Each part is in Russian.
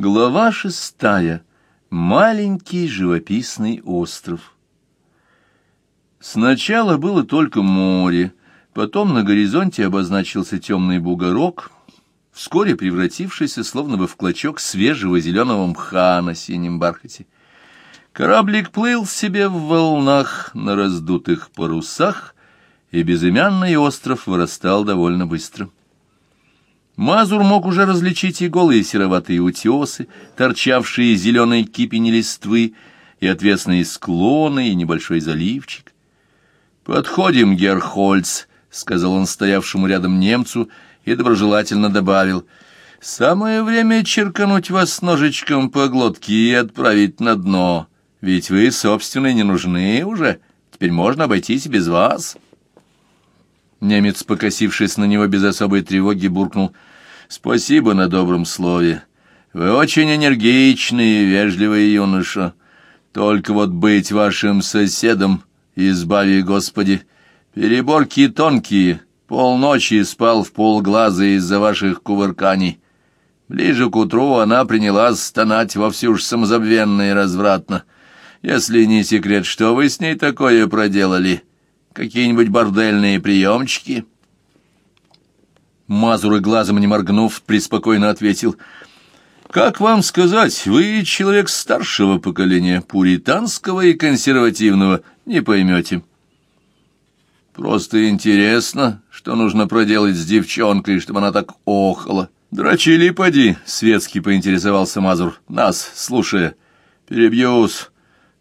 Глава шестая. Маленький живописный остров. Сначала было только море, потом на горизонте обозначился темный бугорок, вскоре превратившийся словно бы в клочок свежего зеленого мха на синем бархате. Кораблик плыл себе в волнах на раздутых парусах, и безымянный остров вырастал довольно быстро. Мазур мог уже различить и голые сероватые утесы, торчавшие из зеленой кипени листвы, и отвесные склоны, и небольшой заливчик. «Подходим, Герхольц», — сказал он стоявшему рядом немцу, и доброжелательно добавил, «Самое время черкануть вас ножичком по глотке и отправить на дно, ведь вы, собственно, не нужны уже, теперь можно обойтись без вас». Немец, покосившись на него без особой тревоги, буркнул — Спасибо на добром слове. Вы очень энергичный и вежливый юноша. Только вот быть вашим соседом, избави Господи. Переборки тонкие, полночи спал в полглаза из-за ваших кувырканий. Ближе к утру она принялась стонать вовсю уж самозабвенно и развратно. Если не секрет, что вы с ней такое проделали? Какие-нибудь бордельные приемчики?» Мазур и глазом не моргнув, преспокойно ответил. «Как вам сказать, вы человек старшего поколения, пуританского и консервативного, не поймете». «Просто интересно, что нужно проделать с девчонкой, чтобы она так охала». «Дрочили, поди», — светский поинтересовался Мазур, нас, слушая. «Перебьюсь.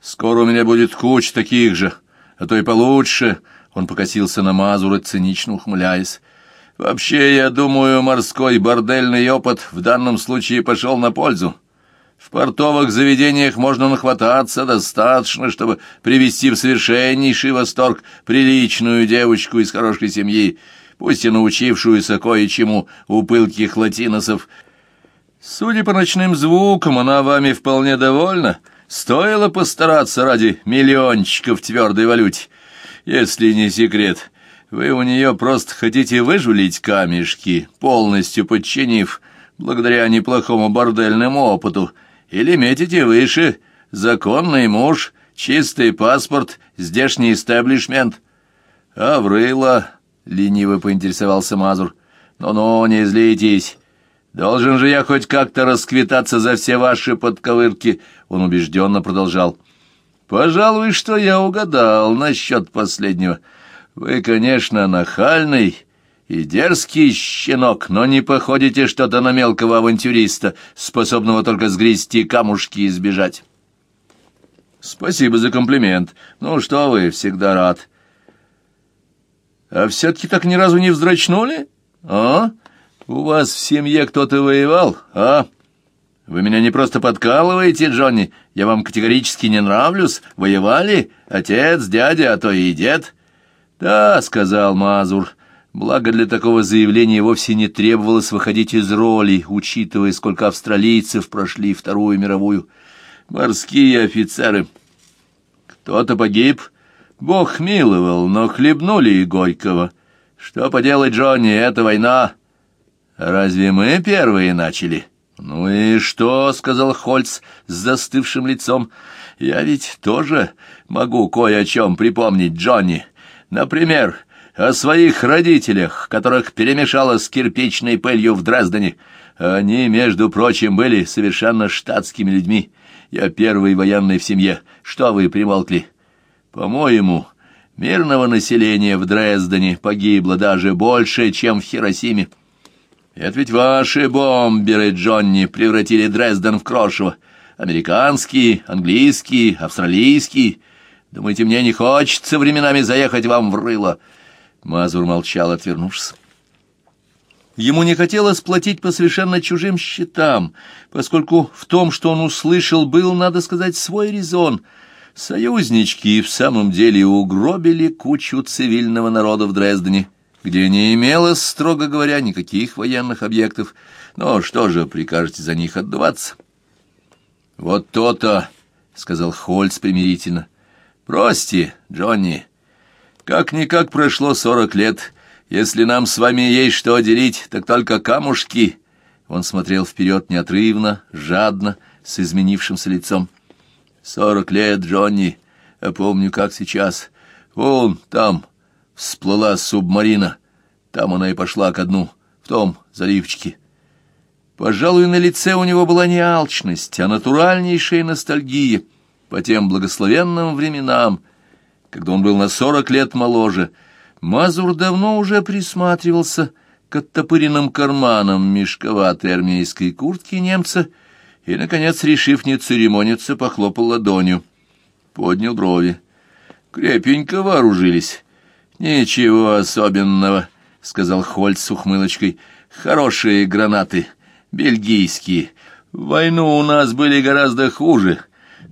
Скоро у меня будет куча таких же, а то и получше». Он покосился на Мазура, цинично ухмыляясь. Вообще, я думаю, морской бордельный опыт в данном случае пошел на пользу. В портовых заведениях можно нахвататься достаточно, чтобы привести в совершеннейший восторг приличную девочку из хорошей семьи, пусть и научившуюся кое-чему у пылких латиносов. Судя по ночным звукам, она вами вполне довольна. Стоило постараться ради миллиончиков твердой валюте. Если не секрет, вы у нее просто хотите выжулить камешки, полностью подчинив, благодаря неплохому бордельному опыту, или метите выше, законный муж, чистый паспорт, здешний истеблишмент. Аврыла, — лениво поинтересовался Мазур, — ну-ну, не злитесь. Должен же я хоть как-то расквитаться за все ваши подковырки, — он убежденно продолжал. Пожалуй, что я угадал насчет последнего — вы, конечно, нахальный и дерзкий щенок, но не походите что-то на мелкого авантюриста, способного только сгрести камушки и сбежать. Спасибо за комплимент. Ну что вы, всегда рад. А все-таки так ни разу не вздрачнули? А? У вас в семье кто-то воевал, а? Вы меня не просто подкалываете, Джонни. Я вам категорически не нравлюсь. Воевали? Отец, дядя, а то и дед. «Да», — сказал Мазур, — «благо для такого заявления вовсе не требовалось выходить из роли, учитывая, сколько австралийцев прошли Вторую мировую. Морские офицеры. Кто-то погиб, Бог миловал, но хлебнули и горького. Что поделать, Джонни, это война. Разве мы первые начали?» «Ну и что?» — сказал Хольц с застывшим лицом. «Я ведь тоже могу кое о чем припомнить, Джонни». Например, о своих родителях, которых перемешало с кирпичной пылью в Дрездене. Они, между прочим, были совершенно штатскими людьми. Я первый военный в семье. Что вы примолкли? По-моему, мирного населения в Дрездене погибло даже больше, чем в Хиросиме. Это ведь ваши бомберы, Джонни, превратили Дрезден в крошево. Американские, английские, австралийские — Думаете, мне не хочется временами заехать вам в рыло?» Мазур молчал, отвернувшись. Ему не хотелось платить по совершенно чужим счетам, поскольку в том, что он услышал, был, надо сказать, свой резон. Союзнички в самом деле угробили кучу цивильного народа в Дрездене, где не имелось, строго говоря, никаких военных объектов. Но что же прикажете за них отдуваться? «Вот то-то», — сказал Хольц примирительно, — Прости, Джонни. Как-никак прошло сорок лет. Если нам с вами есть что делить, так только камушки. Он смотрел вперед неотрывно, жадно, с изменившимся лицом. «Сорок лет, Джонни, я помню, как сейчас. Вон там всплыла субмарина, там она и пошла ко дну, в том заливчике». Пожалуй, на лице у него была не алчность, а натуральнейшая ностальгия по тем благословенным временам, когда он был на сорок лет моложе. Мазур давно уже присматривался к оттопыренным карманам мешковатой армейской куртки немца и, наконец, решив не церемониться, похлопал ладонью. Поднял брови. Крепенько вооружились. «Ничего особенного», — сказал Хольц с ухмылочкой. «Хорошие гранаты, бельгийские. В войну у нас были гораздо хуже.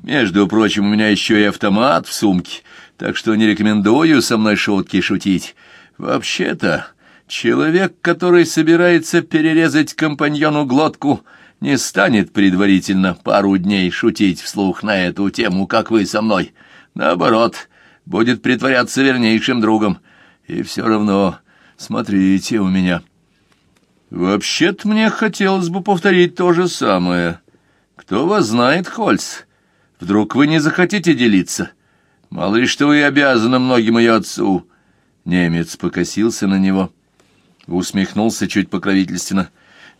Между прочим, у меня еще и автомат в сумке, так что не рекомендую со мной шутки шутить. Вообще-то, человек, который собирается перерезать компаньону глотку, не станет предварительно пару дней шутить вслух на эту тему, как вы со мной. Наоборот, будет притворяться вернейшим другом. И все равно смотрите у меня. Вообще-то мне хотелось бы повторить то же самое. Кто вас знает, Хольц? Вдруг вы не захотите делиться? Мало ли что вы обязаны многим ее отцу. Немец покосился на него, усмехнулся чуть покровительственно.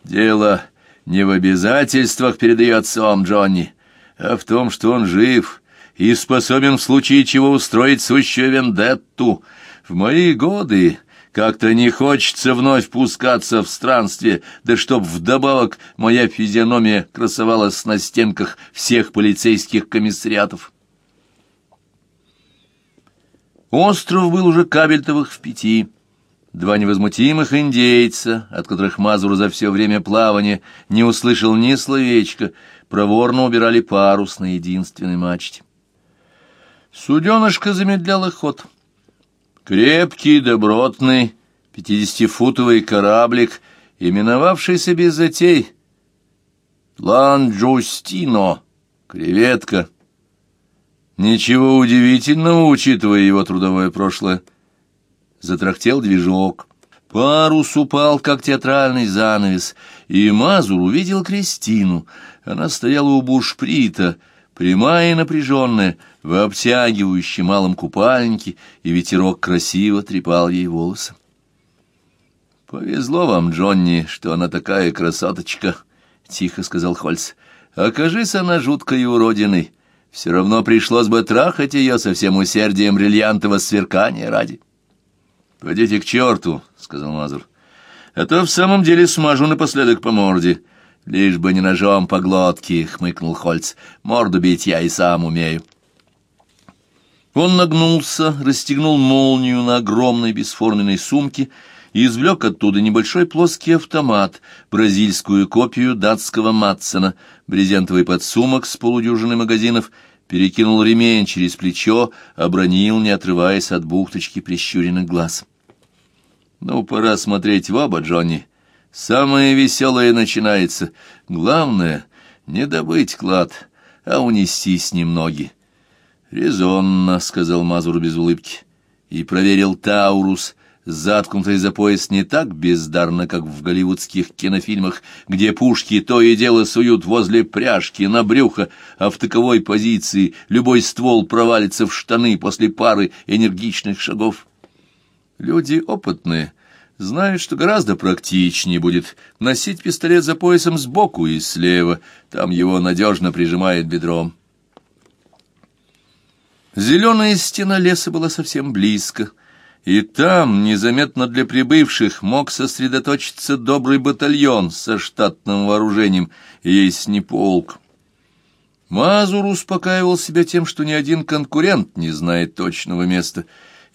Дело не в обязательствах перед ее отцом, Джонни, а в том, что он жив и способен в случае чего устроить сущую вендетту. В мои годы как-то не хочется вновь пускаться в странстве, да чтоб вдобавок моя физиономия красовалась на стенках всех полицейских комиссариатов. Остров был уже кабельтовых в пяти. Два невозмутимых индейца, от которых Мазур за все время плавания не услышал ни словечка, проворно убирали парус на единственной мачте. Суденышко замедляло ход — Крепкий, добротный, пятидесятифутовый кораблик, именовавшийся без затей Ланджустино, креветка. Ничего удивительного, учитывая его трудовое прошлое. Затрахтел движок. Парус упал, как театральный занавес, и Мазур увидел Кристину. Она стояла у бушприта, прямая и напряженная, в обтягивающем малом купальнике, и ветерок красиво трепал ей волосы. «Повезло вам, Джонни, что она такая красоточка», — тихо сказал Хольц. «Окажись она жуткой уродиной, все равно пришлось бы трахать ее со всем усердием бриллиантового сверкания ради». «Пойдите к черту», — сказал Мазур. «А то в самом деле смажу напоследок по морде». «Лишь бы не ножом по глотке», — хмыкнул Хольц. «Морду бить я и сам умею». Он нагнулся, расстегнул молнию на огромной бесформенной сумке и извлек оттуда небольшой плоский автомат, бразильскую копию датского Матсона, брезентовый подсумок с полудюжиной магазинов, перекинул ремень через плечо, обронил, не отрываясь от бухточки прищуренных глаз. «Ну, пора смотреть в оба, Джонни». Самое веселое начинается. Главное — не добыть клад, а унести с ним ноги. «Резонно», — сказал Мазур без улыбки, и проверил Таурус, заткнутый за пояс не так бездарно, как в голливудских кинофильмах, где пушки то и дело суют возле пряжки на брюхо, а в таковой позиции любой ствол провалится в штаны после пары энергичных шагов. Люди опытные — знают, что гораздо практичнее будет носить пистолет за поясом сбоку и слева, там его надежно прижимает бедром. Зеленая стена леса была совсем близко, и там, незаметно для прибывших, мог сосредоточиться добрый батальон со штатным вооружением, есть не полк. Мазур успокаивал себя тем, что ни один конкурент не знает точного места,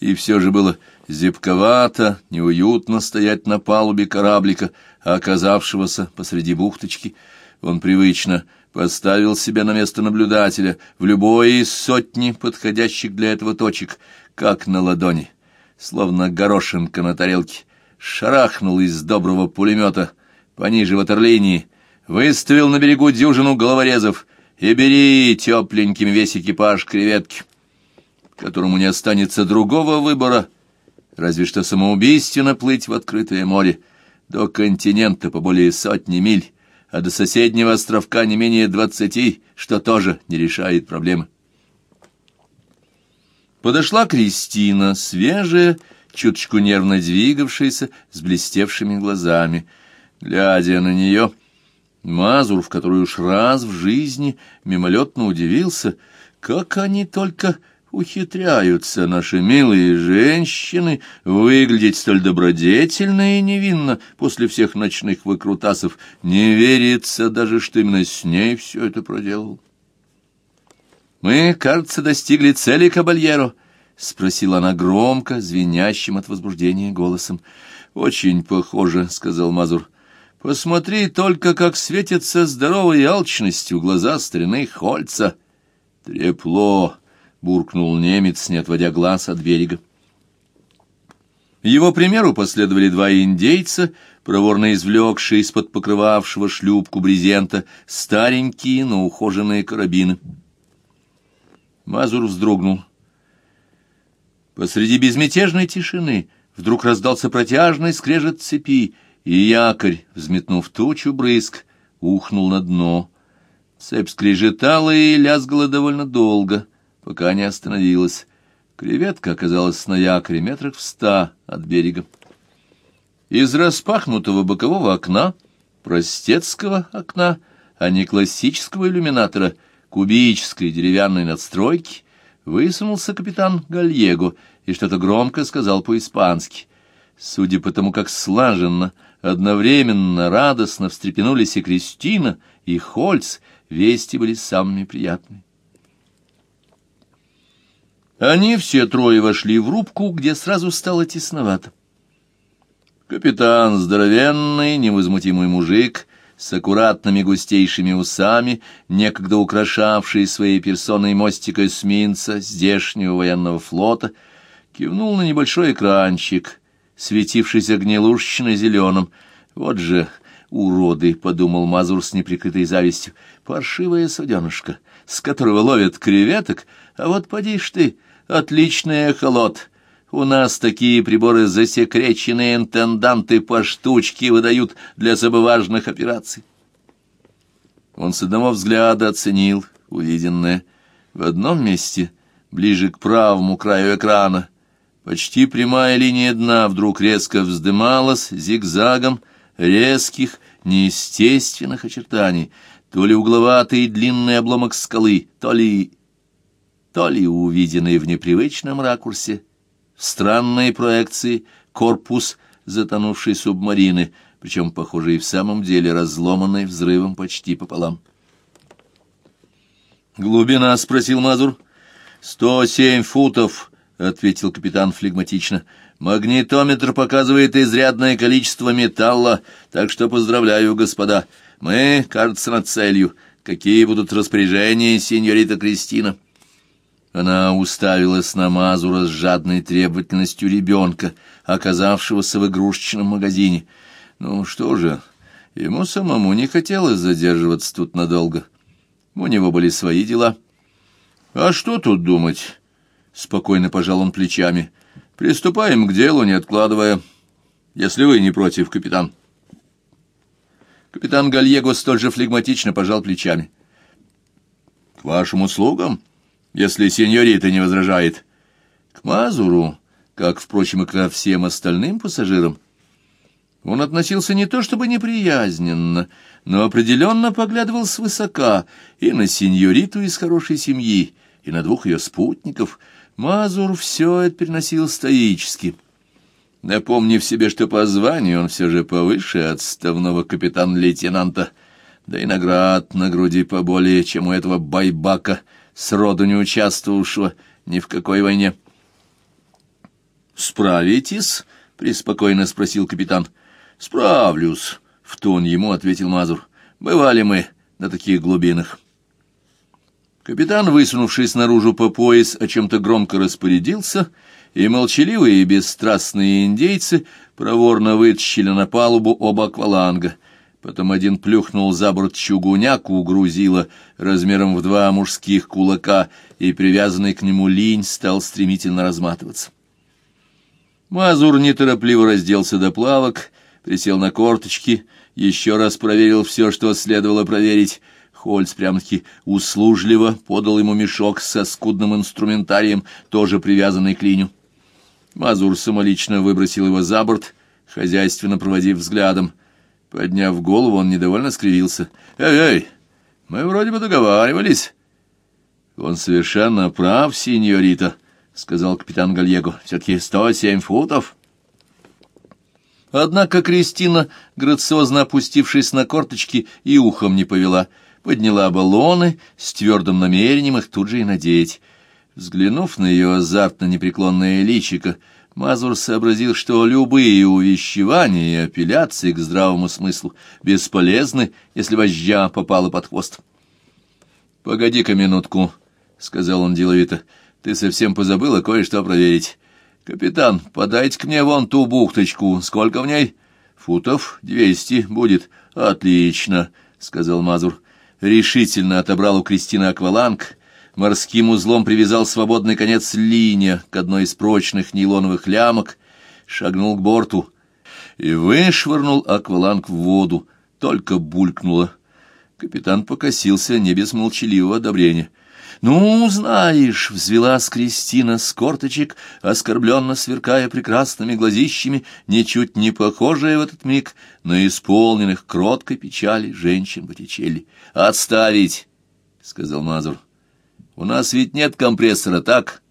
и все же было Зябковато, неуютно стоять на палубе кораблика, оказавшегося посреди бухточки. Он привычно поставил себя на место наблюдателя в любой из сотни подходящих для этого точек, как на ладони, словно горошинка на тарелке, шарахнул из доброго пулемета пониже ватерлинии, выставил на берегу дюжину головорезов. И бери тепленьким весь экипаж креветки, которому не останется другого выбора — разве что самоубийственно плыть в открытое море. До континента по более сотни миль, а до соседнего островка не менее двадцати, что тоже не решает проблемы. Подошла Кристина, свежая, чуточку нервно двигавшаяся, с блестевшими глазами. Глядя на нее, Мазур, в который уж раз в жизни мимолетно удивился, как они только ухитряются, наши милые женщины, выглядеть столь добродетельно и невинно после всех ночных выкрутасов. Не верится даже, что именно с ней все это проделал. «Мы, кажется, достигли цели, Кабальеро», — спросила она громко, звенящим от возбуждения голосом. «Очень похоже», — сказал Мазур. «Посмотри только, как светится здоровой алчностью глаза старины Хольца». «Трепло», — буркнул немец, не отводя глаз от берега. Его примеру последовали два индейца, проворно извлекшие из-под покрывавшего шлюпку брезента старенькие, но ухоженные карабины. Мазур вздрогнул. Посреди безмятежной тишины вдруг раздался протяжный скрежет цепи, и якорь, взметнув тучу брызг, ухнул на дно. Цепь скрежетала и лязгала довольно долго, пока не остановилась. Креветка оказалась на якоре метрах в ста от берега. Из распахнутого бокового окна, простецкого окна, а не классического иллюминатора — кубической деревянной надстройки высунулся капитан Гальего и что-то громко сказал по-испански. Судя по тому, как слаженно, одновременно, радостно встрепенулись и Кристина, и Хольц, вести были самыми приятными. Они все трое вошли в рубку, где сразу стало тесновато. Капитан, здоровенный, невозмутимый мужик, с аккуратными густейшими усами, некогда украшавший своей персоной мостик эсминца здешнего военного флота, кивнул на небольшой экранчик, светившийся гнилушечно-зеленым. «Вот же уроды!» — подумал Мазур с неприкрытой завистью. «Паршивая суденышка, с которого ловят креветок, а вот поди ж ты, отличный эхолот!» У нас такие приборы засекреченные интенданты по штучке выдают для особо важных операций. Он с одного взгляда оценил увиденное. В одном месте, ближе к правому краю экрана, почти прямая линия дна вдруг резко вздымалась зигзагом резких, неестественных очертаний, то ли угловатый длинный обломок скалы, то ли... то ли увиденный в непривычном ракурсе странные проекции, корпус затонувшей субмарины, причем, похоже, и в самом деле разломанный взрывом почти пополам. «Глубина?» — спросил Мазур. «Сто семь футов», — ответил капитан флегматично. «Магнитометр показывает изрядное количество металла, так что поздравляю, господа. Мы, кажется, над целью. Какие будут распоряжения, сеньорита Кристина?» Она уставилась на Мазура с жадной требовательностью ребенка, оказавшегося в игрушечном магазине. Ну что же, ему самому не хотелось задерживаться тут надолго. У него были свои дела. А что тут думать? Спокойно пожал он плечами. Приступаем к делу, не откладывая. Если вы не против, капитан. Капитан Гальего столь же флегматично пожал плечами. — К вашим услугам? — если сеньорита не возражает. К Мазуру, как, впрочем, и ко всем остальным пассажирам, он относился не то чтобы неприязненно, но определенно поглядывал свысока и на сеньориту из хорошей семьи, и на двух ее спутников. Мазур все это переносил стоически. Напомнив себе, что по званию он все же повыше отставного капитан-лейтенанта, да и наград на груди поболее, чем у этого байбака — сроду не участвовавшего ни в какой войне. «Справитесь?» — преспокойно спросил капитан. «Справлюсь», — в тон ему ответил Мазур. «Бывали мы на таких глубинах». Капитан, высунувшись наружу по пояс, о чем-то громко распорядился, и молчаливые и бесстрастные индейцы проворно вытащили на палубу оба акваланга — Потом один плюхнул за борт чугуняку грузила размером в два мужских кулака, и привязанный к нему линь стал стремительно разматываться. Мазур неторопливо разделся до плавок, присел на корточки, еще раз проверил все, что следовало проверить. Хольц прям-таки услужливо подал ему мешок со скудным инструментарием, тоже привязанный к линию. Мазур самолично выбросил его за борт, хозяйственно проводив взглядом. Подняв голову, он недовольно скривился. «Эй, эй, мы вроде бы договаривались». «Он совершенно прав, сеньорита», — сказал капитан Гальего. «Все-таки сто семь футов». Однако Кристина, грациозно опустившись на корточки, и ухом не повела, подняла баллоны с твердым намерением их тут же и надеть. Взглянув на ее азартно-непреклонное личико, Мазур сообразил, что любые увещевания и апелляции к здравому смыслу бесполезны, если вожжа попала под хвост. — Погоди-ка минутку, — сказал он деловито, — ты совсем позабыла кое-что проверить. «Капитан, подайте-ка мне вон ту бухточку. Сколько в ней?» «Футов двести будет. Отлично», — сказал Мазур. Решительно отобрал у Кристины акваланг, морским узлом привязал свободный конец линия к одной из прочных нейлоновых лямок, шагнул к борту и вышвырнул акваланг в воду. Только булькнуло. Капитан покосился не без молчаливого одобрения — «Ну, знаешь», — взвелась Кристина с корточек, оскорбленно сверкая прекрасными глазищами, ничуть не похожая в этот миг на исполненных кроткой печали женщин Боттичелли. «Отставить!» — сказал Мазур. «У нас ведь нет компрессора, так?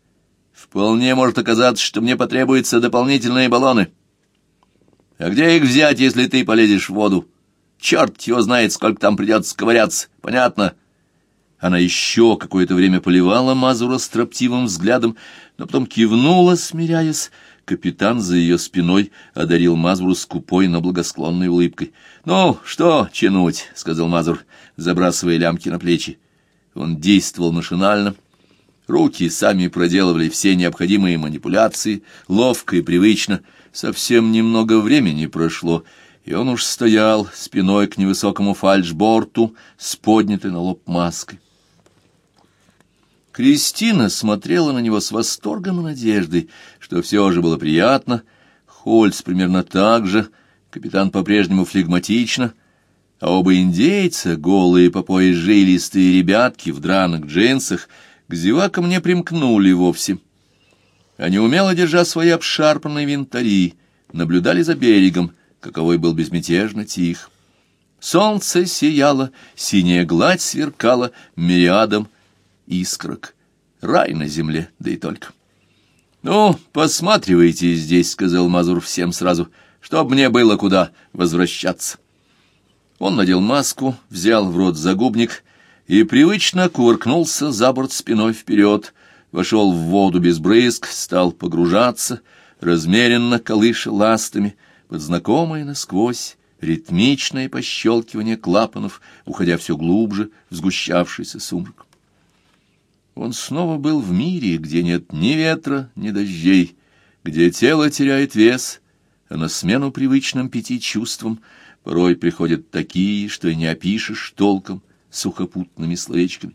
Вполне может оказаться, что мне потребуются дополнительные баллоны. А где их взять, если ты полезешь в воду? Черт его знает, сколько там придется ковыряться, понятно?» Она еще какое-то время поливала Мазура строптивым взглядом, но потом кивнула, смиряясь. Капитан за ее спиной одарил Мазуру скупой, но благосклонной улыбкой. — Ну, что тянуть, — сказал Мазур, забрасывая лямки на плечи. Он действовал машинально. Руки сами проделывали все необходимые манипуляции, ловко и привычно. Совсем немного времени прошло, и он уж стоял спиной к невысокому фальшборту с поднятой на лоб маской. Кристина смотрела на него с восторгом и надеждой, что все же было приятно. Хольц примерно так же, капитан по-прежнему флегматично, а оба индейца, голые по пояс жилистые ребятки в драных джинсах, к зевакам не примкнули вовсе. Они, умело держа свои обшарпанные винтари, наблюдали за берегом, каковой был безмятежно тих. Солнце сияло, синяя гладь сверкала мириадом искрок. Рай на земле, да и только. — Ну, посматривайте здесь, — сказал Мазур всем сразу, — чтоб мне было куда возвращаться. Он надел маску, взял в рот загубник и привычно кувыркнулся за борт спиной вперед, вошел в воду без брызг, стал погружаться, размеренно колыша ластами, под знакомое насквозь ритмичное пощелкивание клапанов, уходя все глубже в сгущавшийся сумрак. Он снова был в мире, где нет ни ветра, ни дождей, где тело теряет вес, а на смену привычным пяти чувствам порой приходят такие, что и не опишешь толком сухопутными словечками.